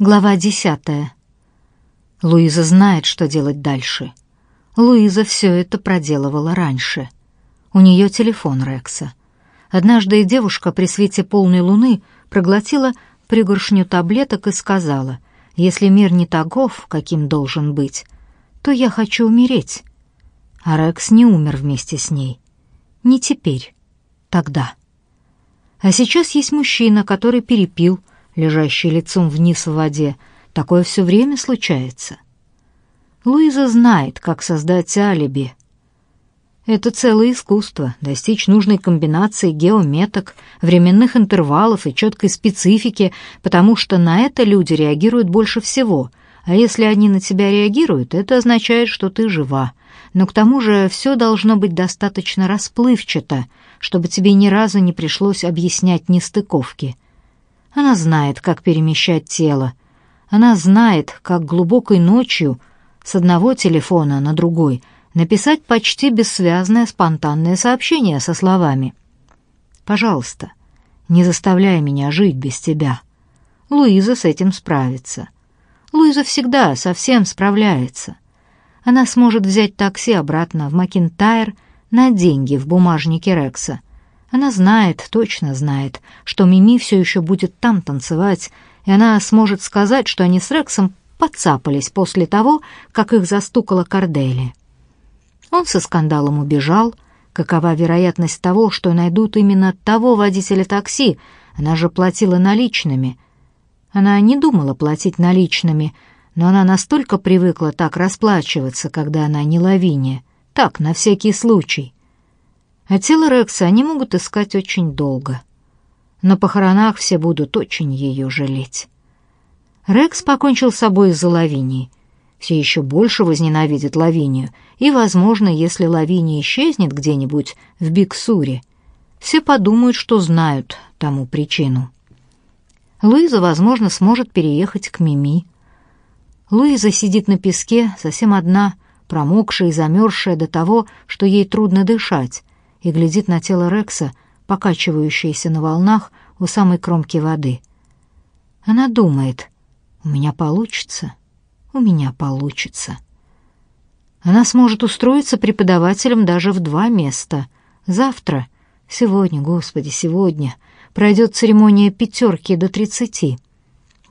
Глава десятая. Луиза знает, что делать дальше. Луиза все это проделывала раньше. У нее телефон Рекса. Однажды девушка при свете полной луны проглотила пригоршню таблеток и сказала, «Если мир не таков, каким должен быть, то я хочу умереть». А Рекс не умер вместе с ней. Не теперь, тогда. А сейчас есть мужчина, который перепил, лежащий лицом вниз в воде. Такое все время случается. Луиза знает, как создать алиби. Это целое искусство — достичь нужной комбинации геометок, временных интервалов и четкой специфики, потому что на это люди реагируют больше всего, а если они на тебя реагируют, это означает, что ты жива. Но к тому же все должно быть достаточно расплывчато, чтобы тебе ни разу не пришлось объяснять нестыковки — она знает, как перемещать тело. Она знает, как глубокой ночью с одного телефона на другой написать почти бессвязное спонтанное сообщение со словами «Пожалуйста, не заставляй меня жить без тебя». Луиза с этим справится. Луиза всегда совсем справляется. Она сможет взять такси обратно в Макинтайр на деньги в бумажнике Рекса — она знает, точно знает, что Мими все еще будет там танцевать, и она сможет сказать, что они с Рексом подцапались после того, как их застукала Кордели. Он со скандалом убежал. Какова вероятность того, что найдут именно того водителя такси? Она же платила наличными. Она не думала платить наличными, но она настолько привыкла так расплачиваться, когда она не лавине. Так, на всякий случай. А тело Рекса они могут искать очень долго. На похоронах все будут очень ее жалеть. Рекс покончил с собой из-за Лавинии. Все еще больше возненавидят Лавинию, и, возможно, если Лавиния исчезнет где-нибудь в Биксуре, все подумают, что знают тому причину. Луиза, возможно, сможет переехать к Мими. Луиза сидит на песке, совсем одна, промокшая и замерзшая до того, что ей трудно дышать, и глядит на тело Рекса, покачивающееся на волнах у самой кромки воды. Она думает, у меня получится, у меня получится. Она сможет устроиться преподавателем даже в два места. Завтра, сегодня, Господи, сегодня, пройдет церемония пятерки до тридцати,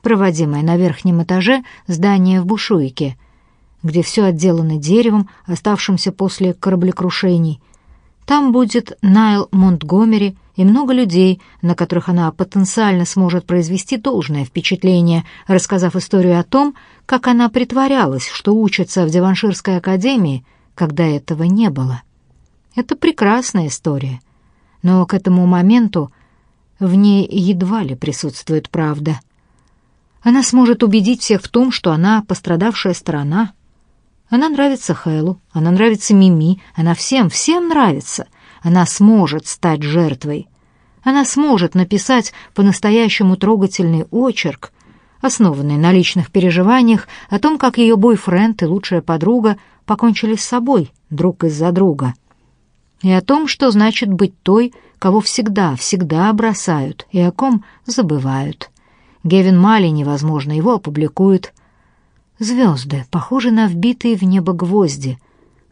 проводимая на верхнем этаже здания в Бушуике, где все отделано деревом, оставшимся после кораблекрушений — там будет Найл Монтгомери и много людей, на которых она потенциально сможет произвести должное впечатление, рассказав историю о том, как она притворялась, что учится в Деванширской академии, когда этого не было. Это прекрасная история, но к этому моменту в ней едва ли присутствует правда. Она сможет убедить всех в том, что она пострадавшая сторона — она нравится Хэлу, она нравится Мими, она всем, всем нравится. Она сможет стать жертвой. Она сможет написать по-настоящему трогательный очерк, основанный на личных переживаниях о том, как ее бойфренд и лучшая подруга покончили с собой друг из-за друга. И о том, что значит быть той, кого всегда, всегда бросают и о ком забывают. Гевин Мали невозможно, его опубликуют — Звезды, похожи на вбитые в небо гвозди.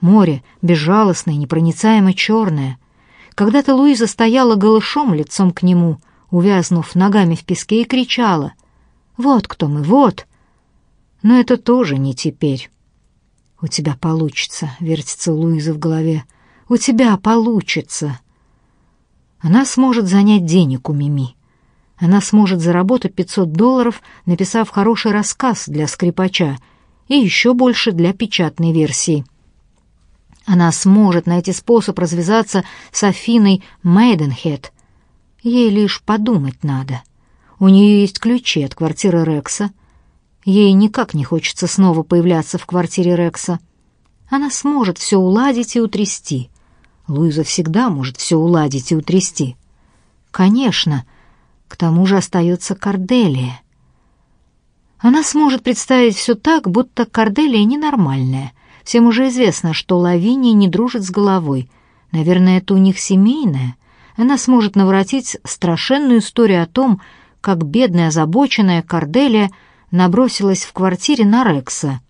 Море, безжалостное, непроницаемо черное. Когда-то Луиза стояла голышом лицом к нему, увязнув ногами в песке, и кричала. «Вот кто мы, вот!» Но это тоже не теперь. «У тебя получится», — вертится Луиза в голове. «У тебя получится». Она сможет занять денег у Мими она сможет заработать 500 долларов, написав хороший рассказ для скрипача и еще больше для печатной версии. Она сможет найти способ развязаться с Афиной Мейденхед. Ей лишь подумать надо. У нее есть ключи от квартиры Рекса. Ей никак не хочется снова появляться в квартире Рекса. Она сможет все уладить и утрясти. Луиза всегда может все уладить и утрясти. Конечно, к тому же остается Корделия. Она сможет представить все так, будто Корделия ненормальная. Всем уже известно, что Лавиния не дружит с головой. Наверное, это у них семейное. Она сможет наворотить страшенную историю о том, как бедная озабоченная Корделия набросилась в квартире на Рекса.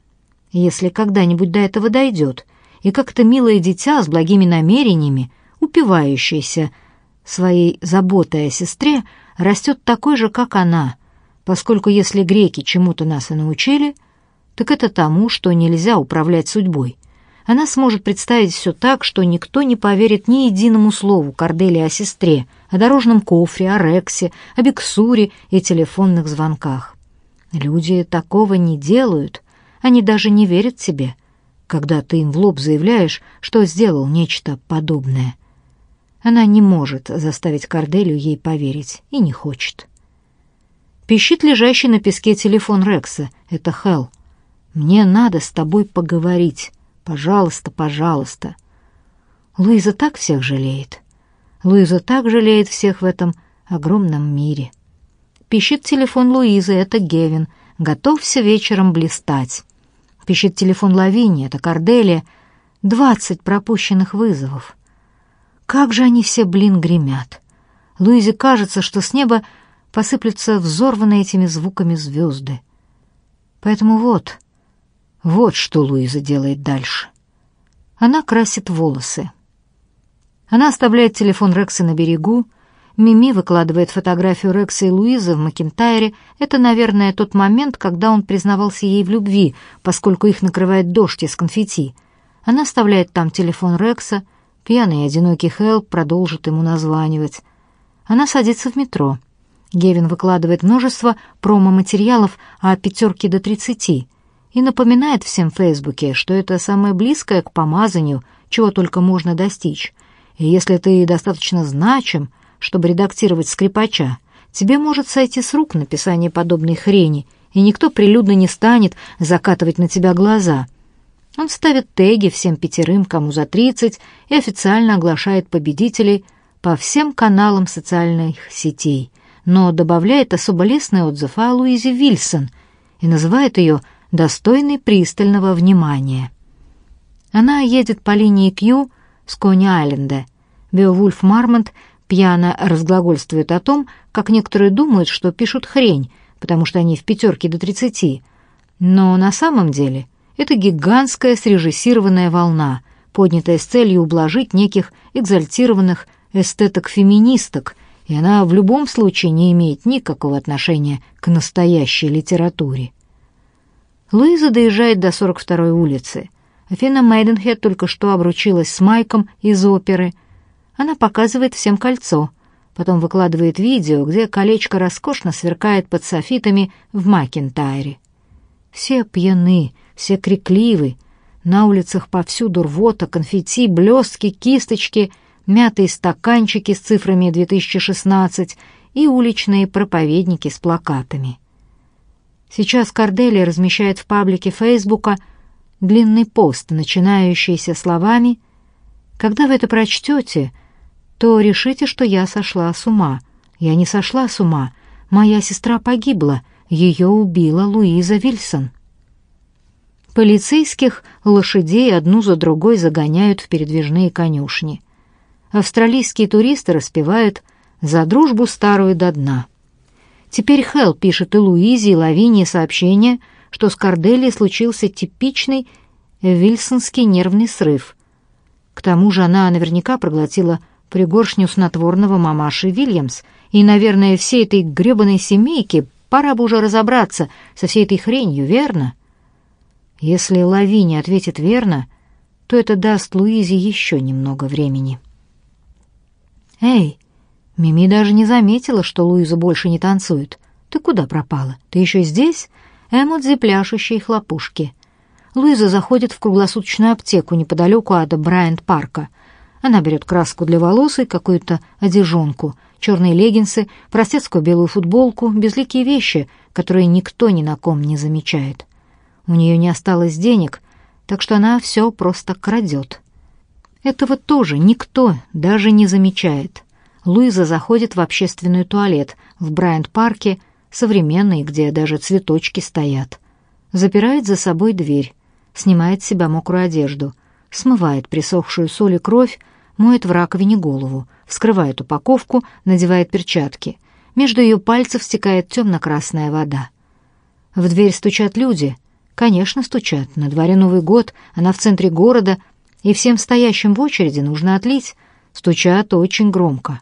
Если когда-нибудь до этого дойдет, и как-то милое дитя с благими намерениями, упивающееся своей заботой о сестре, растет такой же, как она, поскольку если греки чему-то нас и научили, так это тому, что нельзя управлять судьбой. Она сможет представить все так, что никто не поверит ни единому слову Кордели о сестре, о дорожном кофре, о Рексе, о Биксуре и телефонных звонках. Люди такого не делают, они даже не верят тебе, когда ты им в лоб заявляешь, что сделал нечто подобное. Она не может заставить Корделию ей поверить и не хочет. Пищит лежащий на песке телефон Рекса. Это Хелл. «Мне надо с тобой поговорить. Пожалуйста, пожалуйста». Луиза так всех жалеет. Луиза так жалеет всех в этом огромном мире. Пищит телефон Луизы, это Гевин. Готовься вечером блистать. Пищит телефон Лавини, это Корделия. Двадцать пропущенных вызовов. Как же они все, блин, гремят. Луизе кажется, что с неба посыплются взорванные этими звуками звезды. Поэтому вот, вот что Луиза делает дальше. Она красит волосы. Она оставляет телефон Рекса на берегу. Мими выкладывает фотографию Рекса и Луизы в Макентайре. Это, наверное, тот момент, когда он признавался ей в любви, поскольку их накрывает дождь из конфетти. Она оставляет там телефон Рекса, Пьяный и одинокий Хелл продолжит ему названивать. Она садится в метро. Гевин выкладывает множество промо-материалов о пятерке до тридцати и напоминает всем в Фейсбуке, что это самое близкое к помазанию, чего только можно достичь. И если ты достаточно значим, чтобы редактировать скрипача, тебе может сойти с рук написание подобной хрени, и никто прилюдно не станет закатывать на тебя глаза — он ставит теги всем пятерым, кому за тридцать, и официально оглашает победителей по всем каналам социальных сетей, но добавляет особо лестный отзыв о Луизе Вильсон и называет ее достойной пристального внимания. Она едет по линии Кью с Кони-Айленда. Беовульф Мармонт пьяно разглагольствует о том, как некоторые думают, что пишут хрень, потому что они в пятерке до тридцати. Но на самом деле это гигантская срежиссированная волна, поднятая с целью ублажить неких экзальтированных эстеток-феминисток, и она в любом случае не имеет никакого отношения к настоящей литературе. Луиза доезжает до 42-й улицы. Афина Мейденхед только что обручилась с Майком из оперы. Она показывает всем кольцо, потом выкладывает видео, где колечко роскошно сверкает под софитами в Макентайре. Все пьяны, все крикливы. На улицах повсюду рвота, конфетти, блестки, кисточки, мятые стаканчики с цифрами 2016 и уличные проповедники с плакатами. Сейчас Корделия размещает в паблике Фейсбука длинный пост, начинающийся словами «Когда вы это прочтете, то решите, что я сошла с ума. Я не сошла с ума. Моя сестра погибла. Ее убила Луиза Вильсон». Полицейских лошадей одну за другой загоняют в передвижные конюшни. Австралийские туристы распевают «За дружбу старую до дна». Теперь Хелл пишет и Луизе, и Лавине сообщение, что с Корделией случился типичный вильсонский нервный срыв. К тому же она наверняка проглотила пригоршню снотворного мамаши Вильямс, и, наверное, всей этой грёбаной семейке пора бы уже разобраться со всей этой хренью, верно? Если Лавини ответит верно, то это даст Луизе еще немного времени. «Эй!» Мими даже не заметила, что Луиза больше не танцует. «Ты куда пропала? Ты еще здесь?» Эмодзи пляшущие хлопушки. Луиза заходит в круглосуточную аптеку неподалеку от Брайант-парка. Она берет краску для волос и какую-то одежонку, черные леггинсы, простецкую белую футболку, безликие вещи, которые никто ни на ком не замечает. У нее не осталось денег, так что она все просто крадет. Этого тоже никто даже не замечает. Луиза заходит в общественный туалет в Брайант-парке, современный, где даже цветочки стоят. Запирает за собой дверь, снимает с себя мокрую одежду, смывает присохшую соль и кровь, моет в раковине голову, вскрывает упаковку, надевает перчатки. Между ее пальцев стекает темно-красная вода. В дверь стучат люди. Конечно, стучат. На дворе Новый год, она в центре города, и всем стоящим в очереди нужно отлить. Стучат очень громко.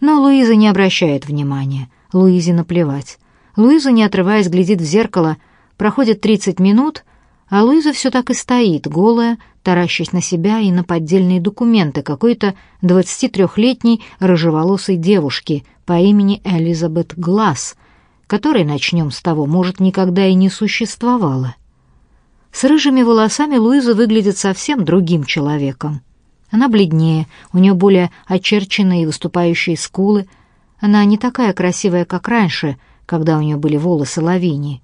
Но Луиза не обращает внимания. Луизе наплевать. Луиза, не отрываясь, глядит в зеркало. Проходит 30 минут, а Луиза все так и стоит, голая, таращась на себя и на поддельные документы какой-то 23-летней рыжеволосой девушки по имени Элизабет Гласс, которой, начнем с того, может, никогда и не существовало. С рыжими волосами Луиза выглядит совсем другим человеком. Она бледнее, у нее более очерченные и выступающие скулы. Она не такая красивая, как раньше, когда у нее были волосы лавини.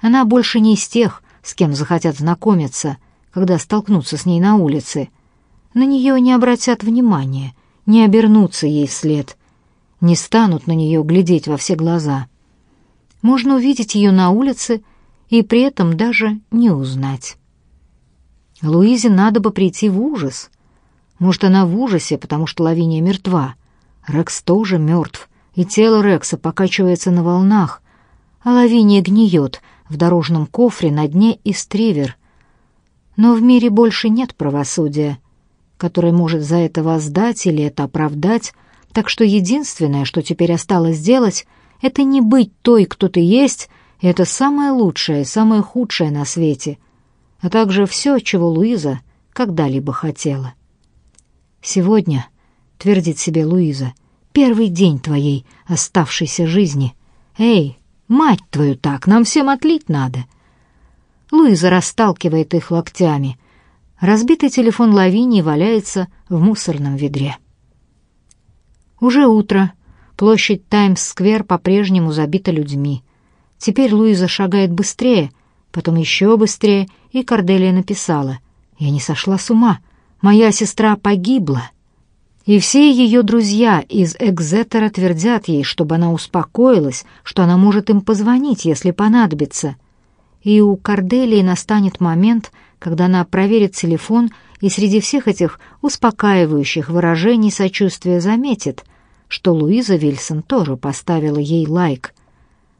Она больше не из тех, с кем захотят знакомиться, когда столкнутся с ней на улице. На нее не обратят внимания, не обернутся ей вслед, не станут на нее глядеть во все глаза. Можно увидеть ее на улице и при этом даже не узнать. Луизе надо бы прийти в ужас. Может, она в ужасе, потому что Лавиния мертва. Рекс тоже мертв, и тело Рекса покачивается на волнах, а Лавиния гниет — в дорожном кофре на дне истривер. Но в мире больше нет правосудия, которое может за это воздать или это оправдать, так что единственное, что теперь осталось сделать, это не быть той, кто ты есть, это самое лучшее самое худшее на свете, а также все, чего Луиза когда-либо хотела. «Сегодня», — твердит себе Луиза, — «первый день твоей оставшейся жизни. Эй, Мать твою так, нам всем отлить надо. Луиза расталкивает их локтями. Разбитый телефон Лавинии валяется в мусорном ведре. Уже утро. Площадь Таймс-сквер по-прежнему забита людьми. Теперь Луиза шагает быстрее, потом еще быстрее, и Корделия написала. «Я не сошла с ума. Моя сестра погибла». И все ее друзья из Экзетера твердят ей, чтобы она успокоилась, что она может им позвонить, если понадобится. И у Корделии настанет момент, когда она проверит телефон и среди всех этих успокаивающих выражений сочувствия заметит, что Луиза Вильсон тоже поставила ей лайк.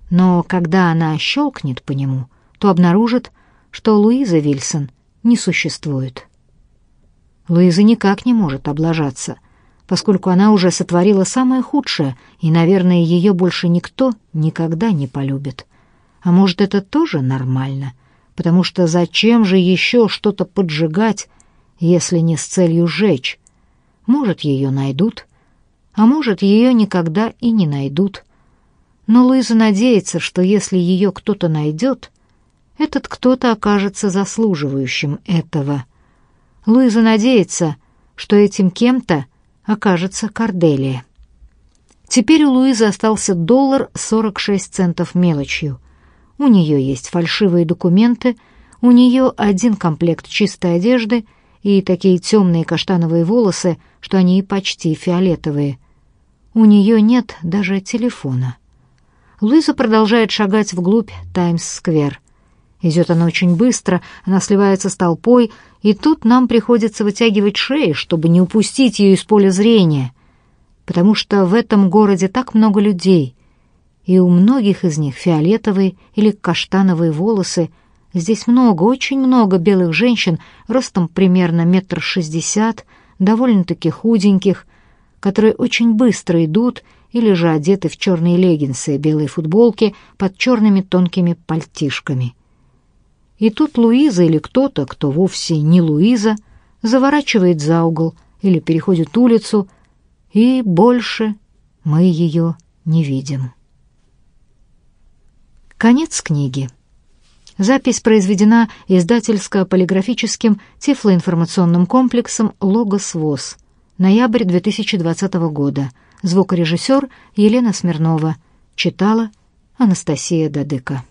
Но когда она щелкнет по нему, то обнаружит, что Луиза Вильсон не существует. Луиза никак не может облажаться поскольку она уже сотворила самое худшее, и, наверное, ее больше никто никогда не полюбит. А может, это тоже нормально? Потому что зачем же еще что-то поджигать, если не с целью сжечь? Может, ее найдут, а может, ее никогда и не найдут. Но Луиза надеется, что если ее кто-то найдет, этот кто-то окажется заслуживающим этого. Луиза надеется, что этим кем-то окажется Корделия. Теперь у Луизы остался доллар 46 центов мелочью. У нее есть фальшивые документы, у нее один комплект чистой одежды и такие темные каштановые волосы, что они почти фиолетовые. У нее нет даже телефона. Луиза продолжает шагать вглубь Таймс-сквер. Идет она очень быстро, она сливается с толпой, и тут нам приходится вытягивать шеи, чтобы не упустить ее из поля зрения, потому что в этом городе так много людей, и у многих из них фиолетовые или каштановые волосы. Здесь много, очень много белых женщин, ростом примерно метр шестьдесят, довольно-таки худеньких, которые очень быстро идут или же одеты в черные леггинсы и белые футболки под черными тонкими пальтишками. И тут Луиза или кто-то, кто вовсе не Луиза, заворачивает за угол или переходит улицу, и больше мы ее не видим. Конец книги. Запись произведена издательско-полиграфическим тифлоинформационным комплексом «Логос ВОЗ». Ноябрь 2020 года. Звукорежиссер Елена Смирнова. Читала Анастасия Дадыка.